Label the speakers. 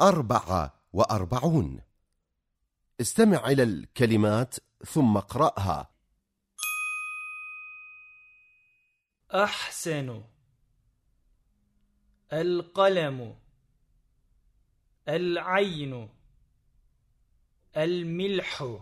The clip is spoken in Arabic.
Speaker 1: أربعة وأربعون. استمع إلى الكلمات ثم اقرأها.
Speaker 2: أحسن. القلم. العين. الملح.